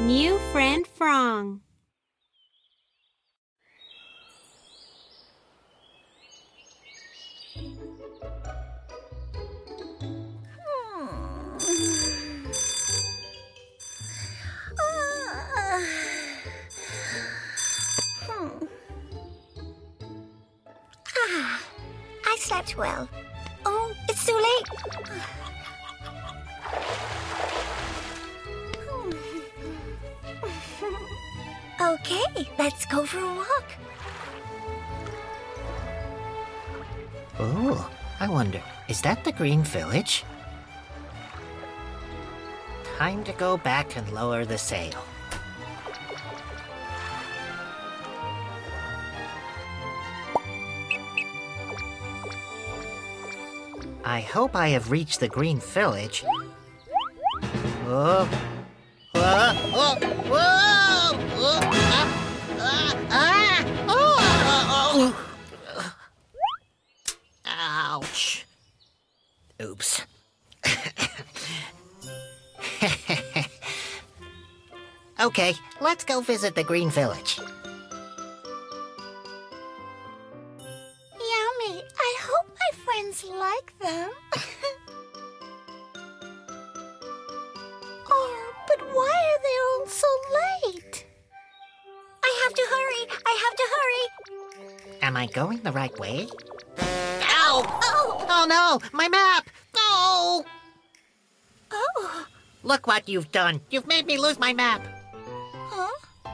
New friend Frong. Well. Oh, it's too late. Okay, let's go for a walk. Oh, I wonder, is that the Green Village? Time to go back and lower the sail. I hope I have reached the Green Village. Oh. Ah, ah, ah, oh, oh, oh. Ouch. Oops. okay, let's go visit the Green Village. The right way? Ow! Oh, Oh no, my map! No! oh. Look what you've done. You've made me lose my map. Huh?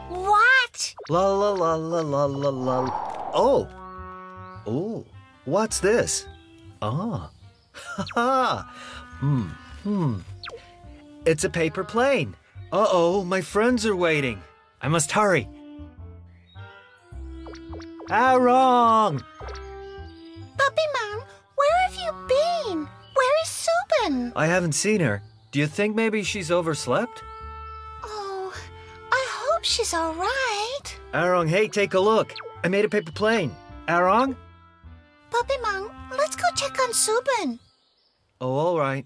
What? La la la la la la la. Oh. Oh. What's this? Ah. Ha ha. Hmm. Hmm. It's a paper plane. Uh oh, my friends are waiting. I must hurry. Ah, wrong. Puppy Mom, where have you been? Where is Subin? I haven't seen her. Do you think maybe she's overslept? Oh, I hope she's all right. Arong, hey, take a look. I made a paper plane. Arong? Puppy Mom, let's go check on Subin. Oh, all right.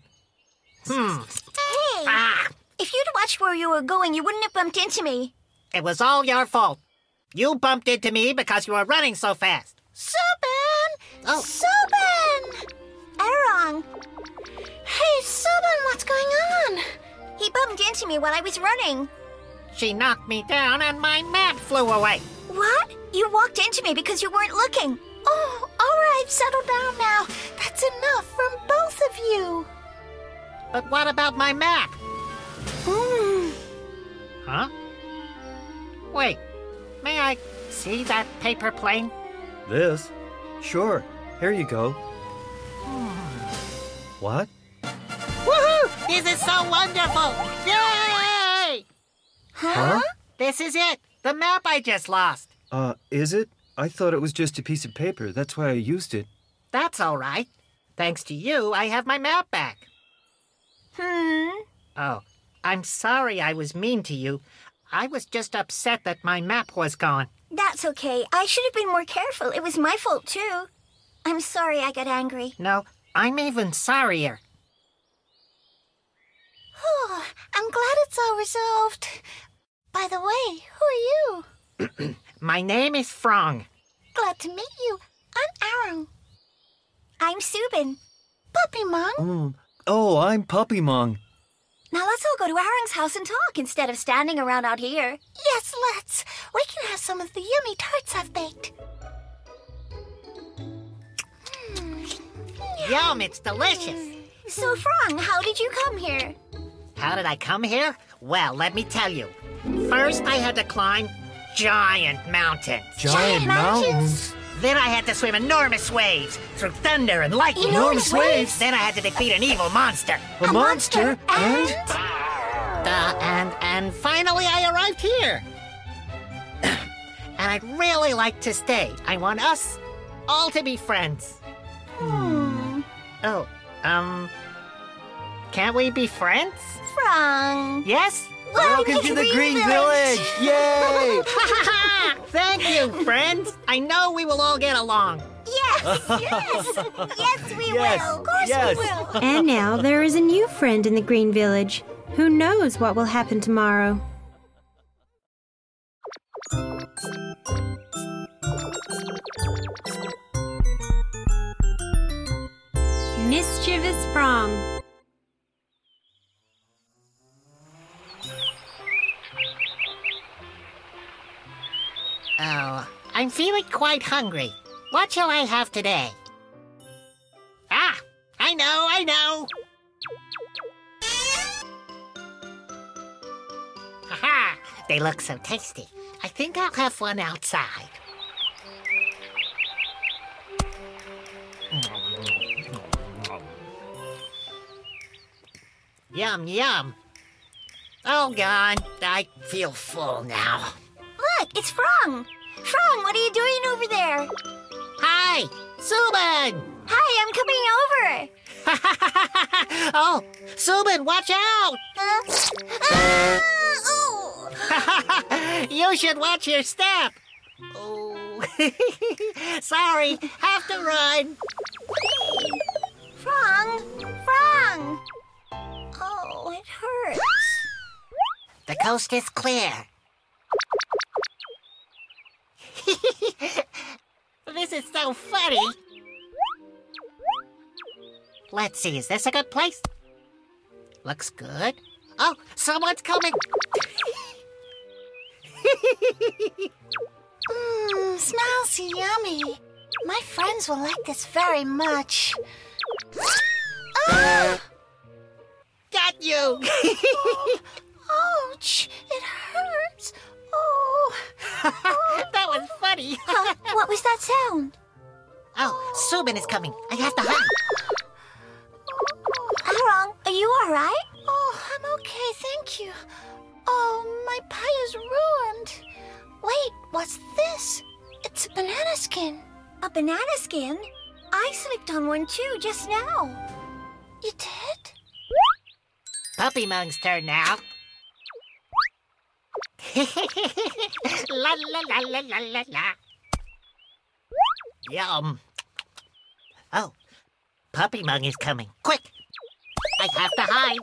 Hmm. Hey, Ah! if you'd watched where you were going, you wouldn't have bumped into me. It was all your fault. You bumped into me because you were running so fast. Subin! Oh. Subin! Arong! Hey, Subin, what's going on? He bumped into me while I was running. She knocked me down and my map flew away. What? You walked into me because you weren't looking. Oh, all right, settle down now. That's enough from both of you. But what about my map? Hmm. Huh? Wait, may I see that paper plane? This? Sure. Here you go. What? Woohoo! This is so wonderful! Yay! Huh? This is it! The map I just lost. Uh, is it? I thought it was just a piece of paper. That's why I used it. That's all right. Thanks to you, I have my map back. Hmm. Oh, I'm sorry I was mean to you. I was just upset that my map was gone. That's okay. I should have been more careful. It was my fault, too. I'm sorry I got angry. No, I'm even sorrier. Oh, I'm glad it's all resolved. By the way, who are you? My name is Frong. Glad to meet you. I'm Arong. I'm Subin. Puppy Mom. Mm. Oh, I'm Puppy Mong. Now let's all go to Arong's house and talk instead of standing around out here. Yes, let's. We can have some of the yummy tarts I've baked. Mm. Yum, it's delicious. Mm. So, Frong, how did you come here? How did I come here? Well, let me tell you. First, I had to climb giant mountains. Giant mountains? Then I had to swim enormous waves through thunder and lightning. Enormous waves? Then I had to defeat an evil monster. A, monster? And? Uh, and and finally, I arrived here. and I'd really like to stay. I want us all to be friends. Hmm. Oh, um, can't we be friends? Frong. Yes. Welcome to the Green Village! Yay! Thank you, friends. I know we will all get along. Yes, yes, yes, we Yes, will. Of course yes. we will. And now there is a new friend in the Green Village. Who knows what will happen tomorrow? Mischievous Frong. Quite hungry. What shall I have today? Ah, I know, I know. Haha, they look so tasty. I think I'll have one outside. Yum, yum. Oh, God, I feel full now. Look, it's Frong. Frong, what are you doing over there? Hi, Subin! Hi, I'm coming over. oh, Subin, watch out! Uh, ah, oh. you should watch your step. Oh, sorry, have to run. Frong, Frong. Oh, it hurts. The coast is clear. this is so funny. Let's see, is this a good place? Looks good. Oh, someone's coming. Mmm, smells yummy. My friends will like this very much. Ah! Got you. Huh? What was that sound? oh, Subin is coming. I have to hide. Arong, are you all right? Oh, I'm okay, thank you. Oh, my pie is ruined. Wait, what's this? It's a banana skin. A banana skin? I slipped on one too just now. You did? Puppy Mung's turn now. la la la la la la la. Yum. Oh, Puppy Mung is coming. Quick! I have to hide.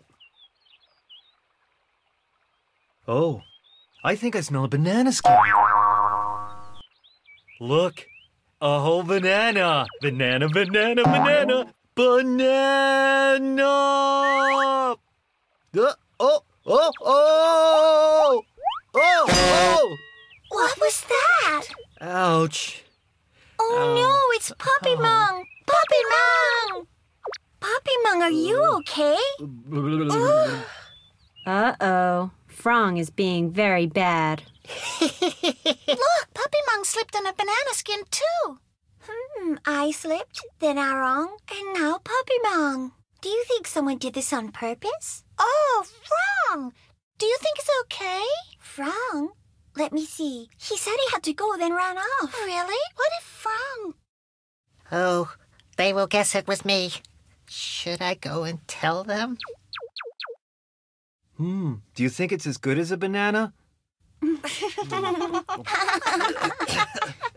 Oh, I think I smell a banana skin. Look, a whole banana. Banana, banana, banana, banana. Uh, oh, oh, oh, oh, oh. What was that? Ouch. Oh, Oh. no, it's Puppy Mung! Puppy Mung! Puppy Mung, are you okay? Uh oh. Frong is being very bad. Look, Puppy Mung slipped on a banana skin too. Hmm, I slipped, then Arong, and now Puppy Mung. Do you think someone did this on purpose? Oh, Frong! Do you think it's okay? Frong? Let me see. He said he had to go, then ran off. Really? What if Frong? Oh, they will guess it was me. Should I go and tell them? Hmm, do you think it's as good as a banana?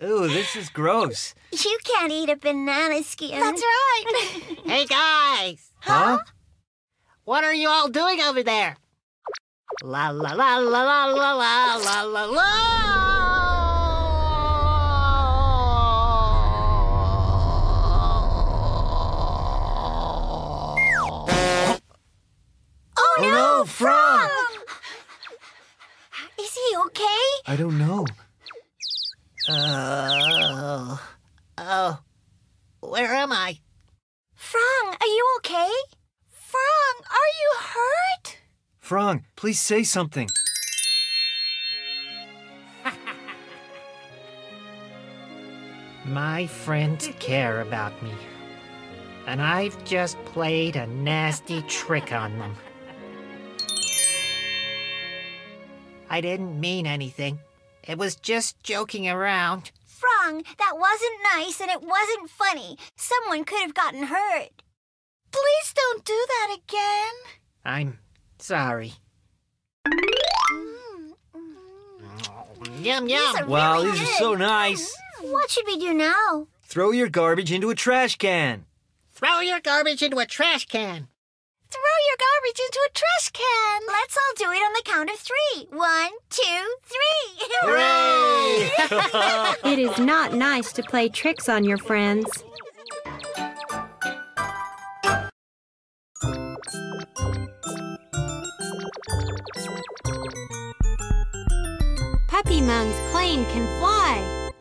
Ooh, this is gross. You can't eat a banana skin. That's right. Hey guys! Huh? What are you all doing over there? La la la la la la la la la la. oh Oh no, Frong! Is he okay? I don't know. Oh, oh, where am I? Frong, are you okay? Frong, are you hurt? Frong, please say something. My friends care about me. And I've just played a nasty trick on them. I didn't mean anything. It was just joking around. Frong, that wasn't nice and it wasn't funny. Someone could have gotten hurt. Please don't do that again. I'm sorry. Yum These yum. are Wow, really these are so nice. What should we do now? Throw your garbage into a trash can. Throw your garbage into a trash can. Throw your garbage into a trash can. Let's all do it on the count of three. One, two, three. Hooray! It is not nice to play tricks on your friends. Plane can fly.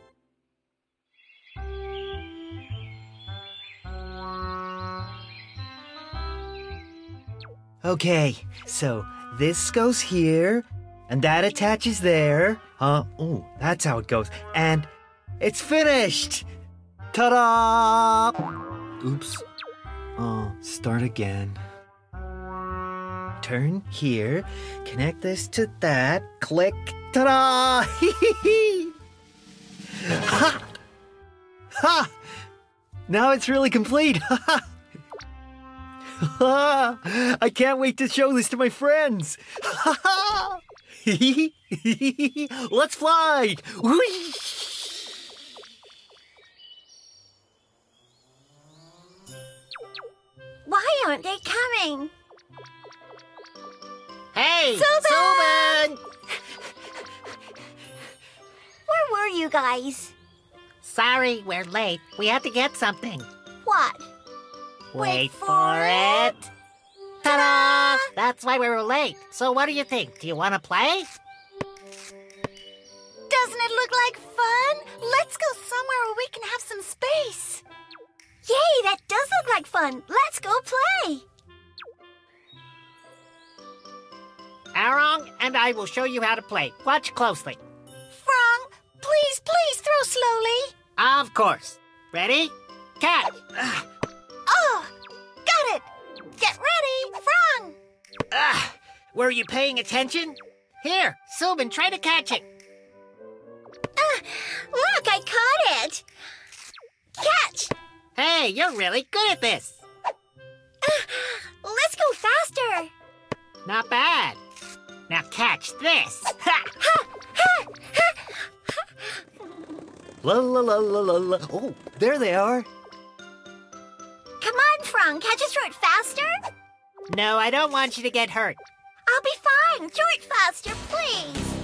okay, so this goes here, and that attaches there. Huh? Oh, that's how it goes. And it's finished! Ta da! Oops. Oh, start again. Turn here, connect this to that, click, ta da! ha! Ha! Now it's really complete! Ha! ha! I can't wait to show this to my friends. Ha ha! Let's fly. Why aren't they coming? Hey! Subin! Were you guys? Sorry, we're late. We had to get something. What? Wait for it. Ta-da! That's why we were late. So what do you think? Do you want to play? Doesn't it look like fun? Let's go somewhere where we can have some space. Yay, that does look like fun. Let's go play. Arong and I will show you how to play. Watch closely. Please, please throw slowly. Of course. Ready? Catch! Oh, got it. Get ready, Frong. Ah, were you paying attention? Here, Subin, try to catch it. Ah, look, I caught it. Catch. Hey, you're really good at this. Ah, let's go faster. Not bad. Now catch this. Ha, ha, ha. La la la la la la. Oh, there they are. Come on, Frong. Can't you throw it faster? No, I don't want you to get hurt. I'll be fine. Throw it faster, please.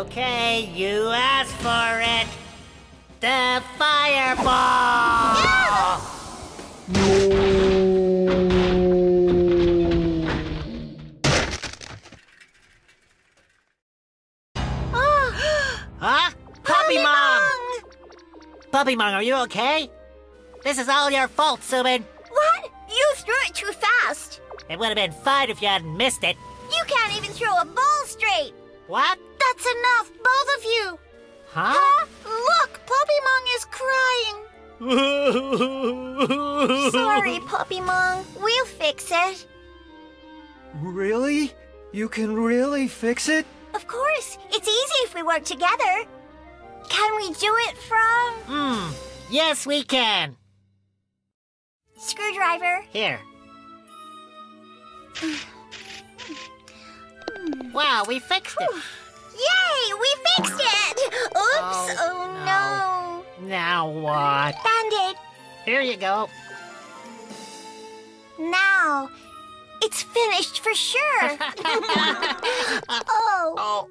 Okay, you asked for it. The fireball! Oh, Mong! Puppy Mom, are you okay? This is all your fault, Subin. What? You threw it too fast. It would have been fine if you hadn't missed it. You can't even throw a ball straight. What? That's enough, both of you. Huh? Huh? Look, Puppy Mong is crying. Sorry, Puppy Mong. We'll fix it. Really? You can really fix it? Of course. It's easy if we work together. Can we do it from Hmm. Yes, we can. screwdriver? Here. Wow, we fixed it. Yay! We fixed it! Oops! Oh, Oh, Now what? no. Band-aid. Here you go. Now. It's finished for sure. oh. Oh.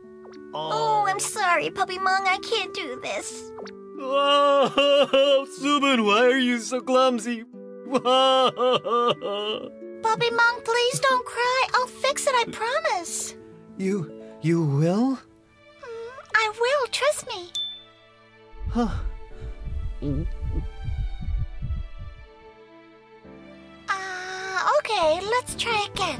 Oh, I'm sorry, Puppy Mong. I can't do this. Oh, Subin, why are you so clumsy? Puppy Mong, please don't cry. I'll fix it, I promise. you, you will? Mm, I will, trust me. Huh. Uh, okay, let's try again.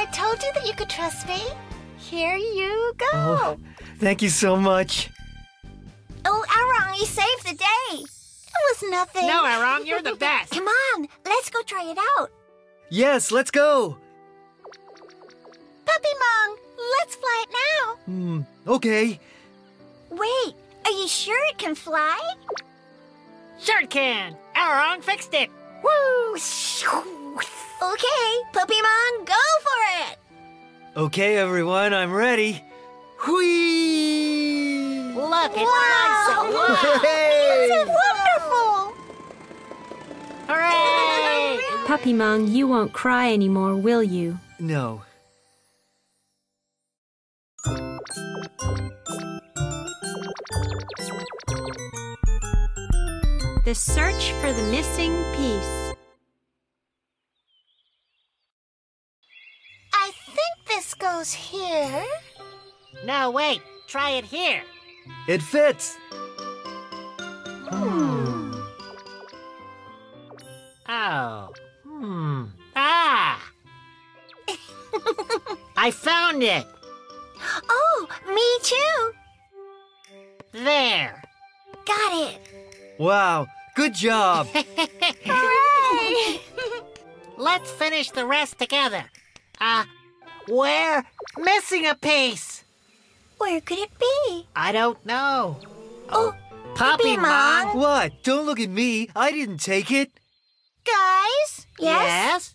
I told you that you could trust me. Here you go. Oh, thank you so much. Oh, Arong, you saved the day. It was nothing. No, Arong, you're the best. Come on, let's go try it out. Yes, let's go. Puppy Mong, let's fly it now. Hmm, okay. Wait, Are you sure it can fly? Sure it can. Arong fixed it. Woo! Okay, Puppymon, go for it! Okay, everyone, I'm ready. Whee! Look, it's Wow! nice. Wow. Hey! It's wonderful! Hooray! Puppy Mung, you won't cry anymore, will you? No. The search for the missing piece. Goes here. No, wait. Try it here. It fits. Oh. Hmm. Ah! I found it. Oh, me too! There. Got it! Wow, good job. Hooray! Let's finish the rest together. Uh, we're missing a piece. Where could it be? I don't know. Oh, Puppy Mong. Mong. what? Don't look at me. I didn't take it. Guys? Yes? Yes?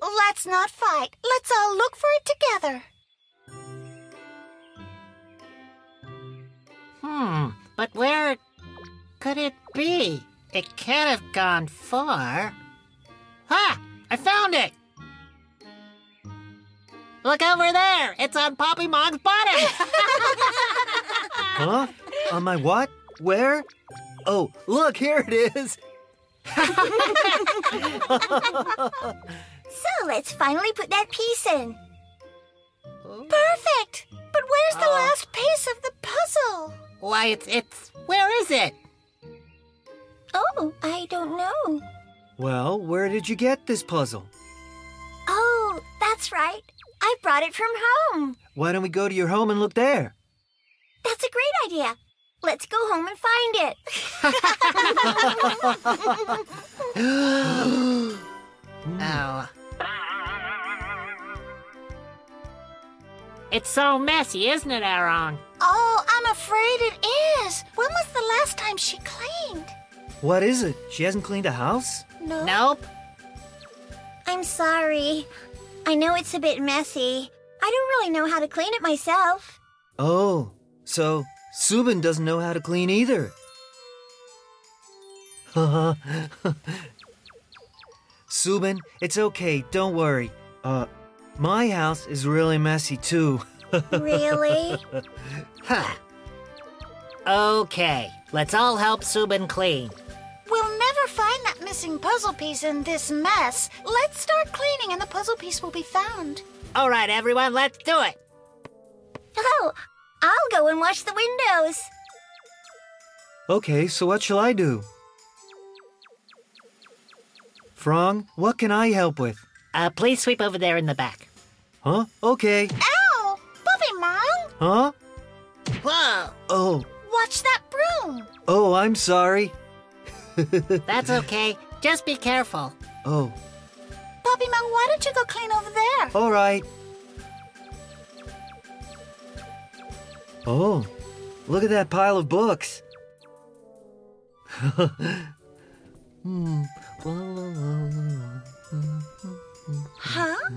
Let's not fight. Let's all look for it together. Hmm. But where could it be? It can't have gone far. Ha! I found it! Look over there! It's on Poppy Mong's bottom! Huh? On my what? Where? Oh, look, here it is. So let's finally put that piece in. Oh. Perfect! But where's the Oh. last piece of the puzzle? Why, it's, it's, where is it? Oh, I don't know. Well, where did you get this puzzle? Oh, that's right. I brought it from home. Why don't we go to your home and look there? That's a great idea. Let's go home and find it. Oh. It's so messy, isn't it, Arong? Oh, I'm afraid it is. When was the last time she cleaned? What is it? She hasn't cleaned a house? No. Nope. I'm sorry. I know it's a bit messy. I don't really know how to clean it myself. Oh, so Subin doesn't know how to clean either. Subin, it's okay. Don't worry. Uh, my house is really messy too. Really? Huh. Okay, let's all help Subin clean. Missing puzzle piece in this mess. Let's start cleaning and the puzzle piece will be found. All right, everyone, let's do it. Oh, I'll go and wash the windows. Okay, so what shall I do? Frong, what can I help with? Uh, please sweep over there in the back. Huh? Okay. Ow! Puppy Mom! Huh? Whoa, Oh, Watch that broom! oh, I'm sorry. That's okay. Just be careful. Oh, Puppy Mom, why don't you go clean over there? all right. Oh, look at that pile of books. hmm. Huh?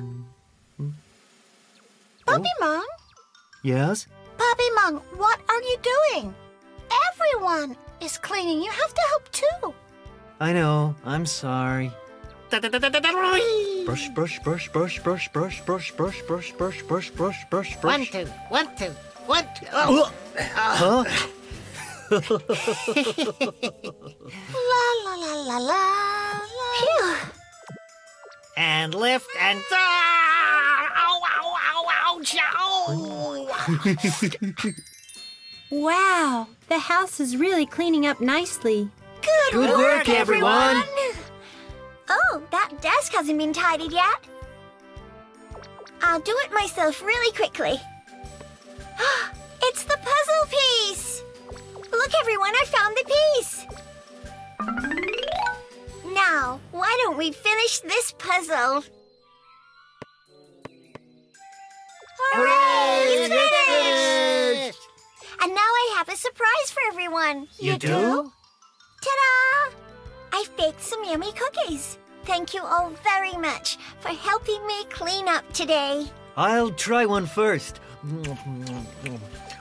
Puppy Mom? Yes? Puppy Mom, what are you doing? Everyone is cleaning. You have to help too. I know. I'm sorry. Brush, brush, brush, brush, brush, brush, brush, brush, brush, brush, brush, brush, brush, brush. two, one, two, one, two. Oh. Huh? La la la la la la. Phew. And lift and. Ah! Ow, ow, ow, ouch, ow. Wow, the house is really cleaning up nicely. Good, Good work, everyone. Oh, that desk hasn't been tidied yet. I'll do it myself really quickly. it's the puzzle piece! Look, everyone, I found the piece! Now, why don't we finish this puzzle? Hooray! It's finished! A a surprise for everyone. You do? Ta-da! I baked some yummy cookies. Thank you all very much for helping me clean up today. I'll try one first.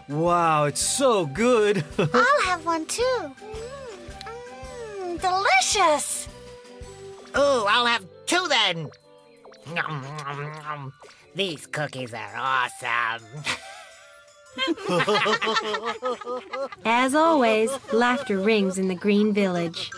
Wow, it's so good. I'll have one too. Mm, delicious. Oh, I'll have two then. Nom, nom, nom. These cookies are awesome. As always, laughter rings in the Green Village.